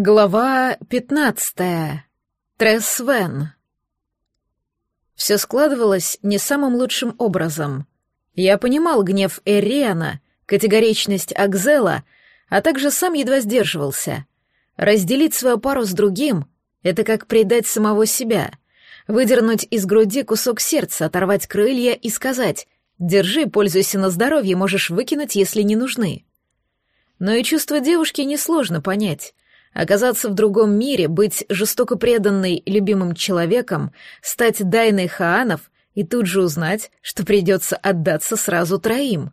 Глава пятнадцатая. Тресвен. Все складывалось не самым лучшим образом. Я понимал гнев Эриана, категоричность Акзела, а также сам едва сдерживался. Разделить свою пару с другим — это как предать самого себя, выдернуть из груди кусок сердца, оторвать крылья и сказать «Держи, пользуйся на здоровье, можешь выкинуть, если не нужны». Но и чувство девушки несложно понять — Оказаться в другом мире, быть жестоко преданной любимым человеком, стать Дайной Хаанов и тут же узнать, что придется отдаться сразу троим.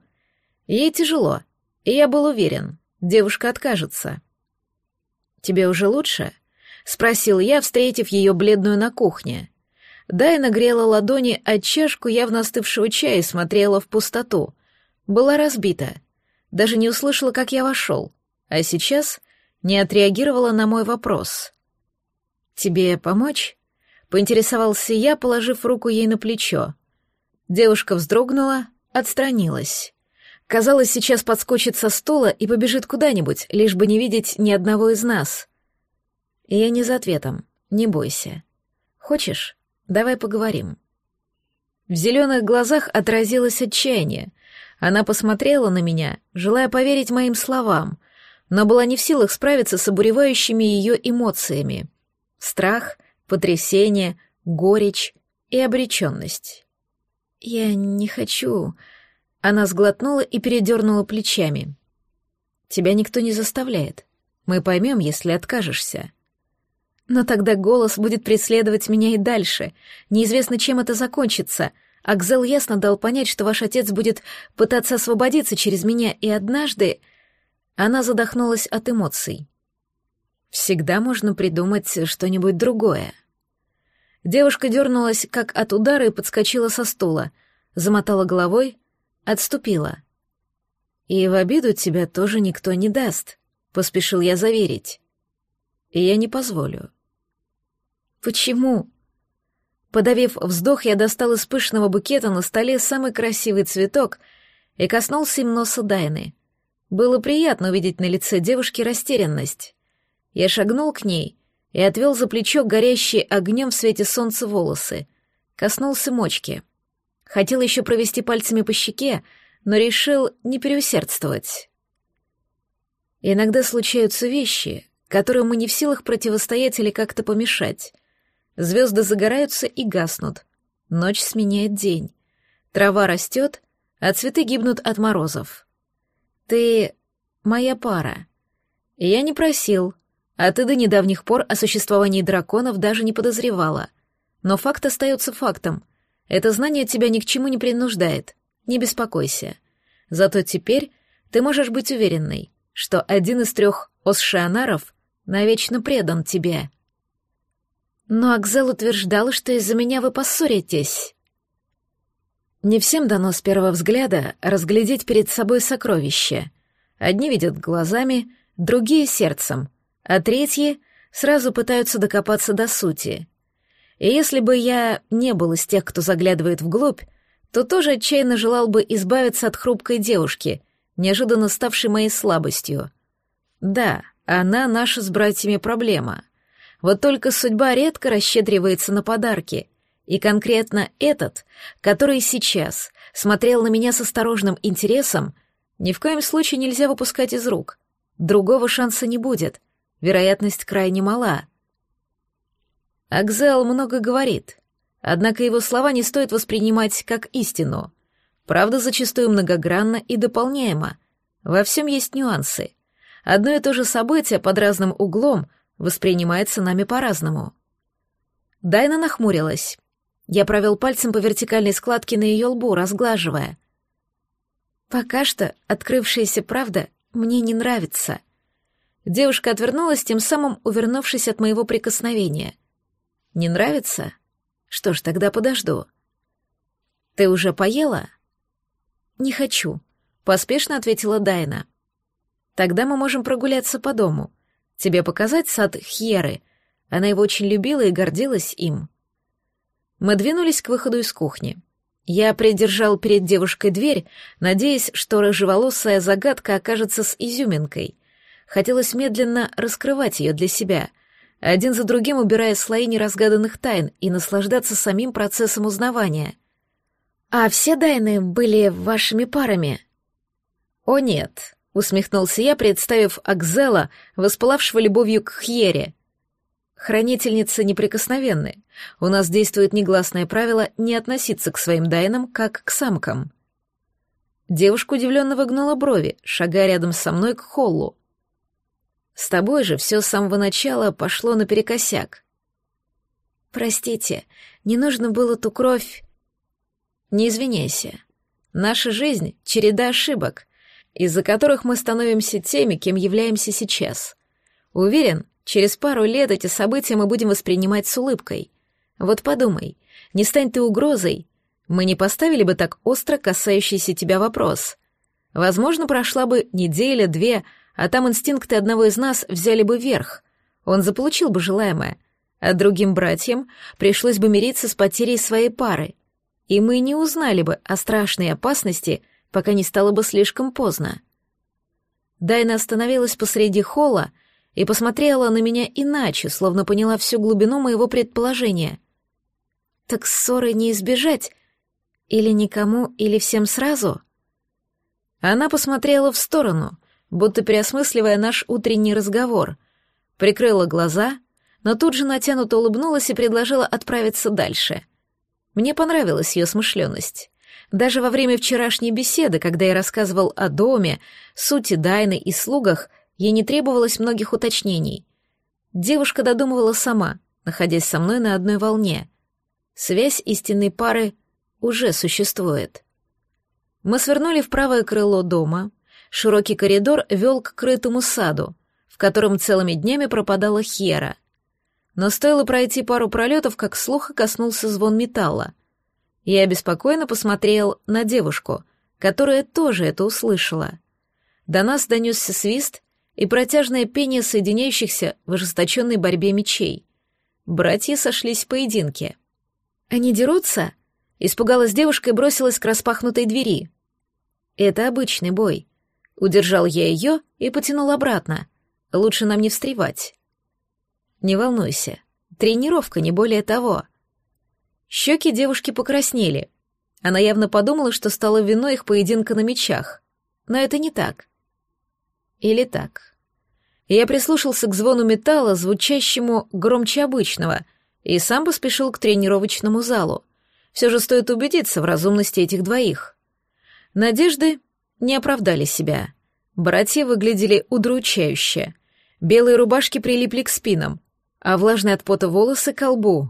Ей тяжело, и я был уверен, девушка откажется. «Тебе уже лучше?» — спросил я, встретив ее бледную на кухне. Дайна грела ладони от чашку явно остывшего чая и смотрела в пустоту. Была разбита. Даже не услышала, как я вошел. А сейчас не отреагировала на мой вопрос. «Тебе помочь?» — поинтересовался я, положив руку ей на плечо. Девушка вздрогнула, отстранилась. Казалось, сейчас подскочит со стула и побежит куда-нибудь, лишь бы не видеть ни одного из нас. И я не за ответом, не бойся. Хочешь, давай поговорим. В зеленых глазах отразилось отчаяние. Она посмотрела на меня, желая поверить моим словам, но была не в силах справиться с обуревающими ее эмоциями. Страх, потрясение, горечь и обреченность. «Я не хочу...» Она сглотнула и передернула плечами. «Тебя никто не заставляет. Мы поймем, если откажешься». «Но тогда голос будет преследовать меня и дальше. Неизвестно, чем это закончится. Акзел ясно дал понять, что ваш отец будет пытаться освободиться через меня, и однажды...» Она задохнулась от эмоций. Всегда можно придумать что-нибудь другое. Девушка дернулась, как от удара, и подскочила со стула, замотала головой, отступила. «И в обиду тебя тоже никто не даст», — поспешил я заверить. «И я не позволю». «Почему?» Подавив вздох, я достал из пышного букета на столе самый красивый цветок и коснулся им носа Дайны — было приятно увидеть на лице девушки растерянность. Я шагнул к ней и отвел за плечо горящие огнем в свете солнца волосы. Коснулся мочки. Хотел еще провести пальцами по щеке, но решил не переусердствовать. Иногда случаются вещи, которым мы не в силах противостоять или как-то помешать. Звезды загораются и гаснут. Ночь сменяет день. Трава растет, а цветы гибнут от морозов. Ты моя пара. Я не просил, а ты до недавних пор о существовании драконов даже не подозревала. Но факт остается фактом. Это знание тебя ни к чему не принуждает. Не беспокойся. Зато теперь ты можешь быть уверенной, что один из трех осшианаров навечно предан тебе. Но Акзел утверждал, что из-за меня вы поссоритесь. Не всем дано с первого взгляда разглядеть перед собой сокровище. Одни видят глазами, другие — сердцем, а третьи сразу пытаются докопаться до сути. И если бы я не был из тех, кто заглядывает вглубь, то тоже отчаянно желал бы избавиться от хрупкой девушки, неожиданно ставшей моей слабостью. Да, она наша с братьями проблема. Вот только судьба редко расщедривается на подарки — и конкретно этот, который сейчас смотрел на меня с осторожным интересом, ни в коем случае нельзя выпускать из рук. Другого шанса не будет. Вероятность крайне мала. Акзел много говорит, однако его слова не стоит воспринимать как истину. Правда зачастую многогранна и дополняема. Во всем есть нюансы. Одно и то же событие под разным углом воспринимается нами по-разному. Дайна нахмурилась. Я провел пальцем по вертикальной складке на ее лбу, разглаживая. Пока что открывшаяся правда мне не нравится. Девушка отвернулась, тем самым увернувшись от моего прикосновения. Не нравится? Что ж, тогда подожду. Ты уже поела? Не хочу, поспешно ответила Дайна. Тогда мы можем прогуляться по дому. Тебе показать сад Хьеры? Она его очень любила и гордилась им. Мы двинулись к выходу из кухни. Я придержал перед девушкой дверь, надеясь, что рыжеволосая загадка окажется с изюминкой. хотелось медленно раскрывать ее для себя, один за другим убирая слои неразгаданных тайн и наслаждаться самим процессом узнавания. «А все Дайны были вашими парами?» «О нет», — усмехнулся я, представив Акзела, воспылавшего любовью к Хьере. «Хранительницы неприкосновенны. У нас действует негласное правило не относиться к своим Дайнам, как к самкам». Девушка удивленно выгнула брови, шагая рядом со мной к холлу. «С тобой же все с самого начала пошло наперекосяк». «Простите, не нужно было ту кровь...» «Не извиняйся. Наша жизнь — череда ошибок, из-за которых мы становимся теми, кем являемся сейчас. Уверен, через пару лет эти события мы будем воспринимать с улыбкой. Вот подумай, не стань ты угрозой, мы не поставили бы так остро касающийся тебя вопрос. Возможно, прошла бы неделя, две, а там инстинкты одного из нас взяли бы верх. Он заполучил бы желаемое, а другим братьям пришлось бы мириться с потерей своей пары. И мы не узнали бы о страшной опасности, пока не стало бы слишком поздно. Дайна остановилась посреди холла и посмотрела на меня иначе, словно поняла всю глубину моего предположения. «Так ссоры не избежать», или никому, или всем сразу? Она посмотрела в сторону, будто переосмысливая наш утренний разговор, прикрыла глаза, но тут же натянуто улыбнулась и предложила отправиться дальше. Мне понравилась ее смышленность. Даже во время вчерашней беседы, когда я рассказывал о доме, сути Дайны и слугах, ей не требовалось многих уточнений. Девушка додумывала сама, находясь со мной на одной волне. Связь истинной пары уже существует. Мы свернули в правое крыло дома. Широкий коридор вел к крытому саду, в котором целыми днями пропадала Хера. Но стоило пройти пару пролетов, как слуха коснулся звон металла. Я обеспокоенно посмотрел на девушку, которая тоже это услышала. До нас донесся свист и протяжное пение соединяющихся в ожесточенной борьбе мечей. Братья сошлись в поединке. «Они дерутся?» Испугалась девушка и бросилась к распахнутой двери. «Это обычный бой». Удержал я ее и потянул обратно. Лучше нам не встревать. «Не волнуйся. Тренировка, не более того». Щеки девушки покраснели. Она явно подумала, что стало виной их поединка на мечах. Но это не так. Или так. Я прислушался к звону металла, звучащему громче обычного, и сам поспешил к тренировочному залу. Все же стоит убедиться в разумности этих двоих. Надежды не оправдали себя. Братья выглядели удручающе. Белые рубашки прилипли к спинам, а влажные от пота волосы — к лбу.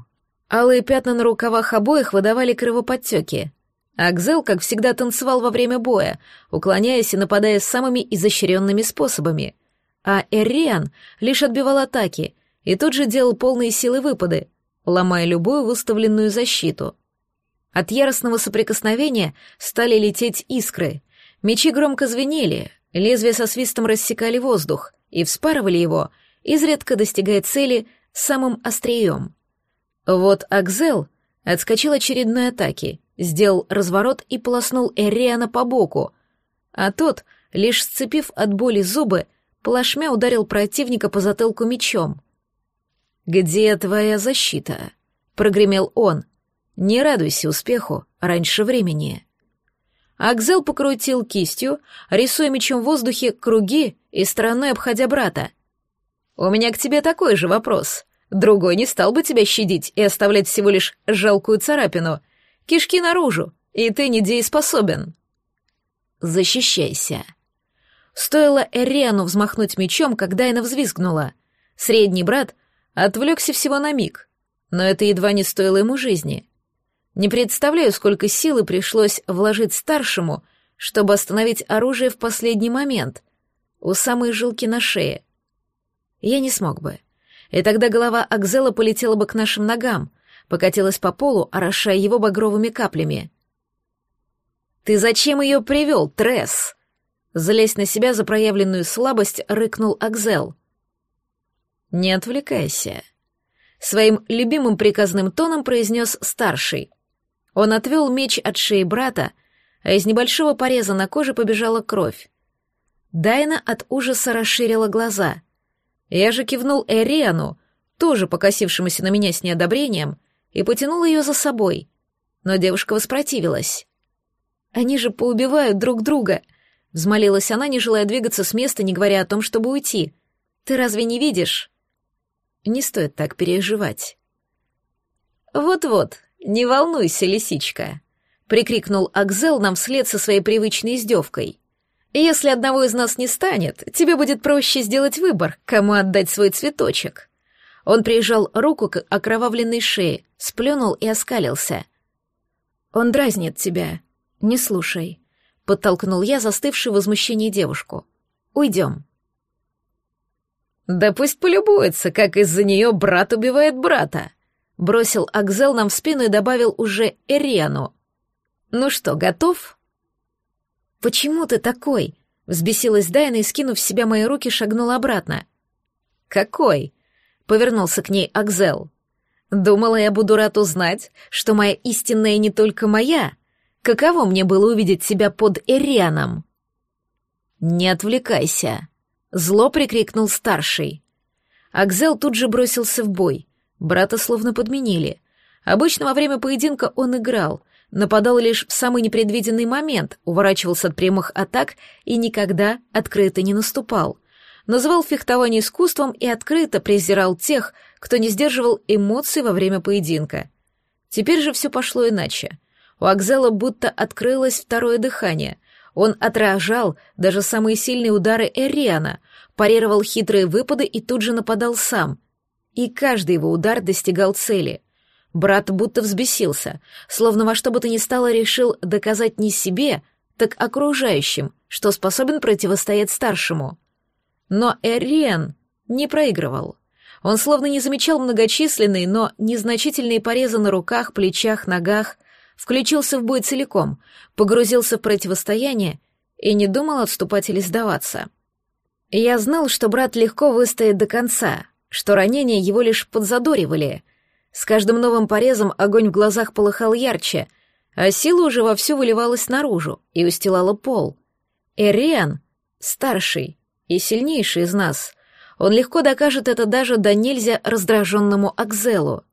Алые пятна на рукавах обоих выдавали кровоподтеки. Акзел, как всегда, танцевал во время боя, уклоняясь и нападая самыми изощренными способами. А Эриан лишь отбивал атаки и тут же делал полные силы выпады, ломая любую выставленную защиту. От яростного соприкосновения стали лететь искры. Мечи громко звенели, лезвия со свистом рассекали воздух и вспарывали его, изредка достигая цели самым острием. Вот Акзел отскочил очередной атаки, сделал разворот и полоснул Эриана по боку, а тот, лишь сцепив от боли зубы, плашмя ударил противника по затылку мечом. «Где твоя защита?» — прогремел он, не радуйся успеху раньше времени. Акзел покрутил кистью, рисуя мечом в воздухе круги и стороной обходя брата. «У меня к тебе такой же вопрос. Другой не стал бы тебя щадить и оставлять всего лишь жалкую царапину. Кишки наружу, и ты недееспособен». «Защищайся». Стоило Эриану взмахнуть мечом, когда она взвизгнула. Средний брат отвлекся всего на миг, но это едва не стоило ему жизни. Не представляю, сколько силы пришлось вложить старшему, чтобы остановить оружие в последний момент, у самой жилки на шее. Я не смог бы. И тогда голова Акзела полетела бы к нашим ногам, покатилась по полу, орошая его багровыми каплями. «Ты зачем ее привел, Тресс?» Злясь на себя за проявленную слабость, рыкнул Акзел. «Не отвлекайся», — своим любимым приказным тоном произнес старший. Он отвел меч от шеи брата, а из небольшого пореза на коже побежала кровь. Дайна от ужаса расширила глаза. Я же кивнул Эриану, тоже покосившемуся на меня с неодобрением, и потянул ее за собой. Но девушка воспротивилась. «Они же поубивают друг друга!» — взмолилась она, не желая двигаться с места, не говоря о том, чтобы уйти. «Ты разве не видишь?» «Не стоит так переживать». «Вот-вот, не волнуйся, лисичка», — прикрикнул Акзел нам вслед со своей привычной издевкой. «Если одного из нас не станет, тебе будет проще сделать выбор, кому отдать свой цветочек». Он прижал руку к окровавленной шее, сплюнул и оскалился. «Он дразнит тебя. Не слушай», — подтолкнул я застывшую в возмущении девушку. «Уйдем». «Да пусть полюбуется, как из-за нее брат убивает брата», — бросил Акзел нам в спину и добавил уже Эриану. «Ну что, готов?» «Почему ты такой?» — взбесилась Дайна и, скинув с себя мои руки, шагнула обратно. «Какой?» — повернулся к ней Акзел. «Думала, я буду рад узнать, что моя истинная не только моя. Каково мне было увидеть себя под Эрианом?» «Не отвлекайся», — зло прикрикнул старший. Акзел тут же бросился в бой. Брата словно подменили. Обычно во время поединка он играл, нападал лишь в самый непредвиденный момент, уворачивался от прямых атак и никогда открыто не наступал. Называл фехтование искусством и открыто презирал тех, кто не сдерживал эмоций во время поединка. Теперь же все пошло иначе. У Акзела будто открылось второе дыхание. Он отражал даже самые сильные удары Эриана, парировал хитрые выпады и тут же нападал сам. И каждый его удар достигал цели. Брат будто взбесился, словно во что бы то ни стало решил доказать не себе, так окружающим, что способен противостоять старшему. Но Эриен не проигрывал. Он словно не замечал многочисленные, но незначительные порезы на руках, плечах, ногах, включился в бой целиком, погрузился в противостояние и не думал отступать или сдаваться. Я знал, что брат легко выстоит до конца, что ранения его лишь подзадоривали — с каждым новым порезом огонь в глазах полыхал ярче, а сила уже вовсю выливалась наружу и устилала пол. Эриан, старший и сильнейший из нас, он легко докажет это даже до нельзя раздраженному Акзелу.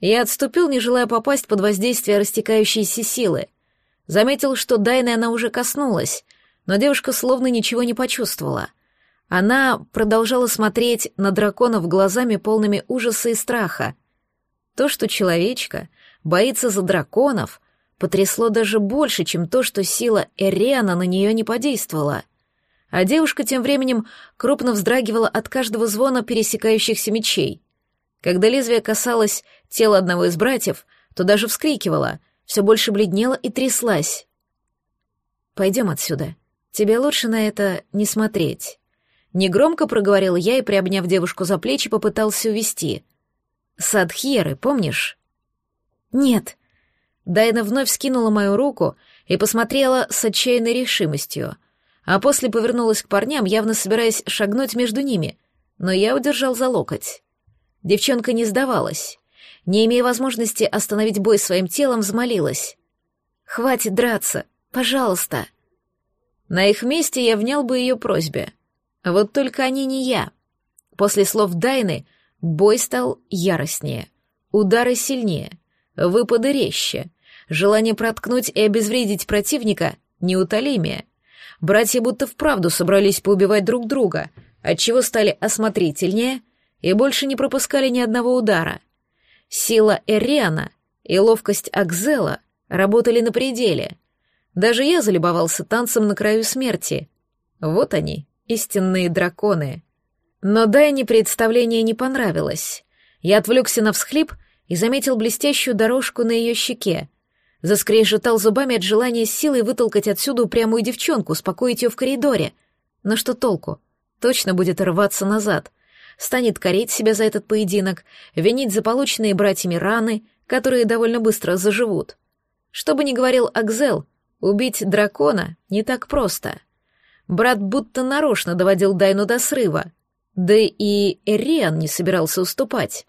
Я отступил, не желая попасть под воздействие растекающейся силы. Заметил, что Дайны она уже коснулась, но девушка словно ничего не почувствовала. Она продолжала смотреть на драконов глазами полными ужаса и страха, то, что человечка боится за драконов, потрясло даже больше, чем то, что сила Эриана на нее не подействовала. А девушка тем временем крупно вздрагивала от каждого звона пересекающихся мечей. Когда лезвие касалось тела одного из братьев, то даже вскрикивала, все больше бледнела и тряслась. «Пойдем отсюда. Тебе лучше на это не смотреть». Негромко проговорил я и, приобняв девушку за плечи, попытался увести. Садхьеры, помнишь? Нет. Дайна вновь скинула мою руку и посмотрела с отчаянной решимостью, а после повернулась к парням, явно собираясь шагнуть между ними, но я удержал за локоть. Девчонка не сдавалась. Не имея возможности остановить бой своим телом, взмолилась. «Хватит драться, пожалуйста». На их месте я внял бы ее просьбе. Вот только они не я. После слов Дайны — Бой стал яростнее, удары сильнее, выпады резче, желание проткнуть и обезвредить противника неутолимее. Братья будто вправду собрались поубивать друг друга, отчего стали осмотрительнее и больше не пропускали ни одного удара. Сила Эриана и ловкость Акзела работали на пределе. Даже я залюбовался танцем на краю смерти. Вот они, истинные драконы. Но Дайне представление не понравилось. Я отвлекся на всхлип и заметил блестящую дорожку на ее щеке. Заскрежетал зубами от желания с силой вытолкать отсюда упрямую девчонку, успокоить ее в коридоре. Но что толку? Точно будет рваться назад. Станет корить себя за этот поединок, винить за полученные братьями раны, которые довольно быстро заживут. Что бы ни говорил Акзел, убить дракона не так просто. Брат будто нарочно доводил Дайну до срыва, да и Эриан не собирался уступать.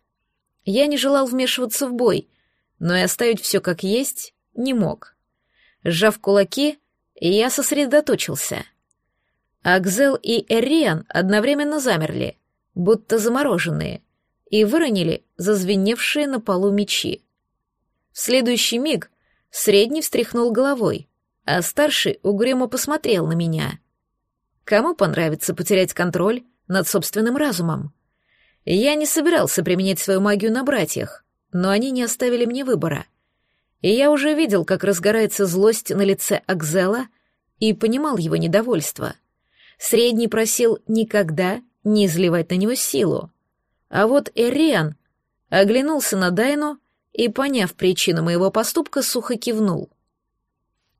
Я не желал вмешиваться в бой, но и оставить все как есть не мог. Сжав кулаки, я сосредоточился. Акзел и Эриан одновременно замерли, будто замороженные, и выронили зазвеневшие на полу мечи. В следующий миг средний встряхнул головой, а старший угрюмо посмотрел на меня. Кому понравится потерять контроль над собственным разумом? Я не собирался применять свою магию на братьях, но они не оставили мне выбора. И я уже видел, как разгорается злость на лице Акзела, и понимал его недовольство. Средний просил никогда не изливать на него силу. А вот Эриан оглянулся на Дайну и, поняв причину моего поступка, сухо кивнул.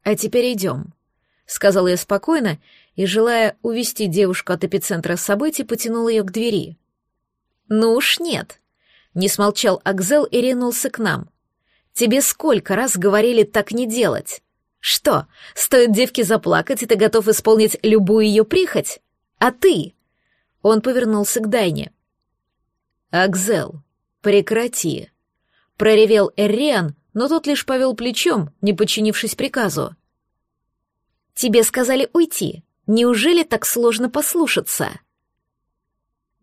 «А теперь идем», — сказал я спокойно и, желая увести девушку от эпицентра событий, потянул ее к двери. «Ну уж нет», — не смолчал Акзел и ринулся к нам. «Тебе сколько раз говорили так не делать? Что, стоит девке заплакать, и ты готов исполнить любую ее прихоть? А ты?» Он повернулся к Дайне. «Акзел, прекрати», — проревел Эрриан, но тот лишь повел плечом, не подчинившись приказу. «Тебе сказали уйти. Неужели так сложно послушаться?»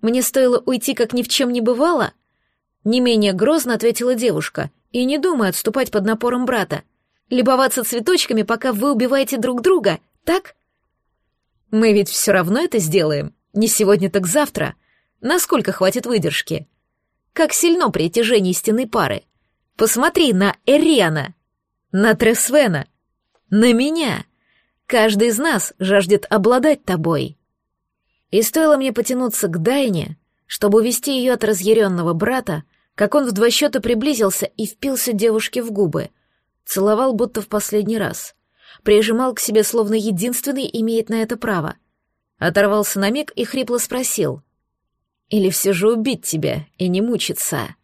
Мне стоило уйти, как ни в чем не бывало? Не менее грозно ответила девушка, и не думая отступать под напором брата. Любоваться цветочками, пока вы убиваете друг друга, так? Мы ведь все равно это сделаем. Не сегодня, так завтра. Насколько хватит выдержки? Как сильно притяжение стены пары. Посмотри на Эриана, на Тресвена, на меня. Каждый из нас жаждет обладать тобой. И стоило мне потянуться к Дайне, чтобы увести ее от разъяренного брата, как он в два счета приблизился и впился девушке в губы, целовал будто в последний раз, прижимал к себе, словно единственный имеет на это право, оторвался на миг и хрипло спросил, «Или все же убить тебя и не мучиться?»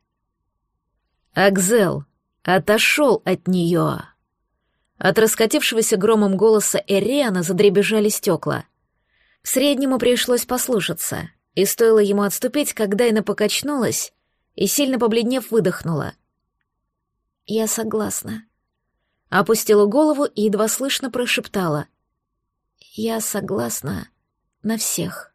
Акзел отошел от нее. От раскатившегося громом голоса Эриана задребежали стекла — Среднему пришлось послушаться, и стоило ему отступить, когда Дайна покачнулась и, сильно побледнев, выдохнула. «Я согласна». Опустила голову и едва слышно прошептала. «Я согласна на всех».